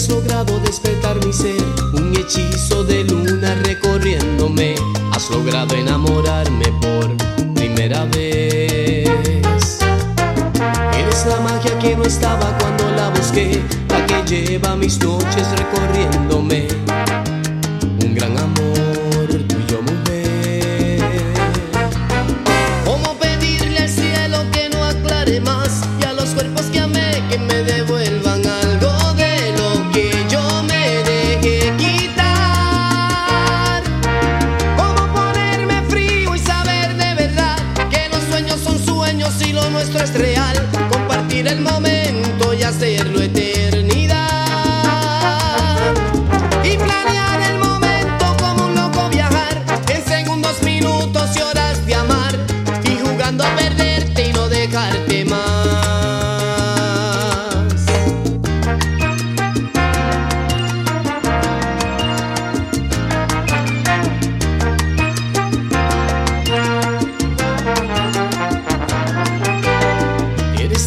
has logrado despertar mi ser, un hechizo de luna recorriéndome. Has logrado enamorarme por primera vez. Eres la magia que no estaba cuando la busqué, la que lleva mis noches recorriéndome.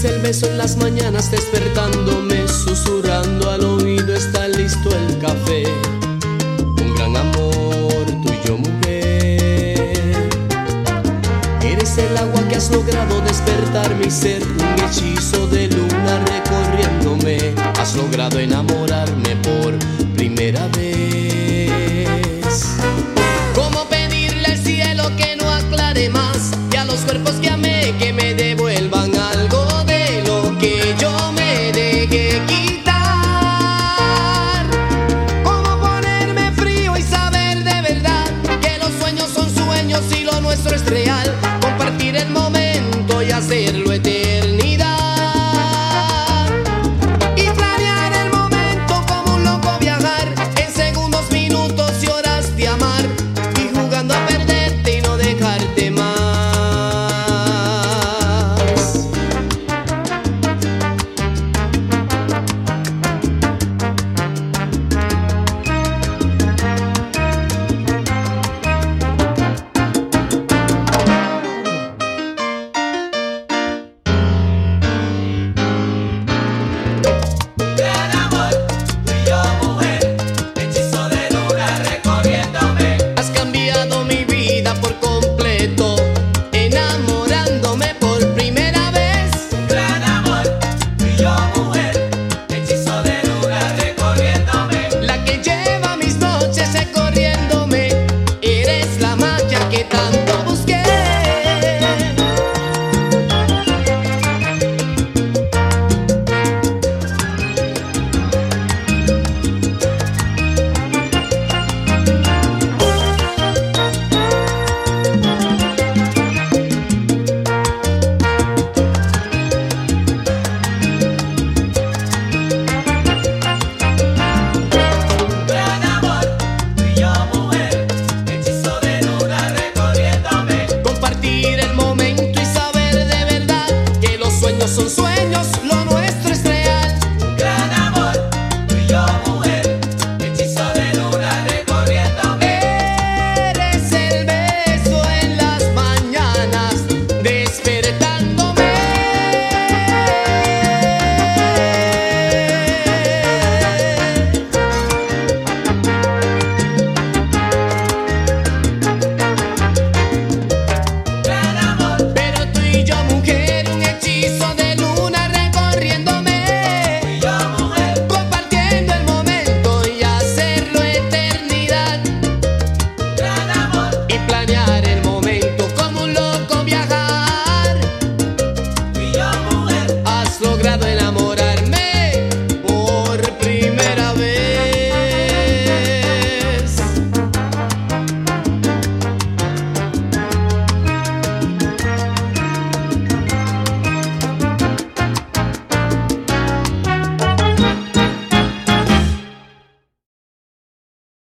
El beso en las mañanas despertándome, susurrando al oído está listo el café. Un gran amor tuyo, mujer. Eres el agua que has logrado despertar mi ser, un hechizo de luna recorriéndome. Has logrado enamorarme por primera vez. ¿Cómo pedirle al cielo que no aclare más y a los cuerpos que que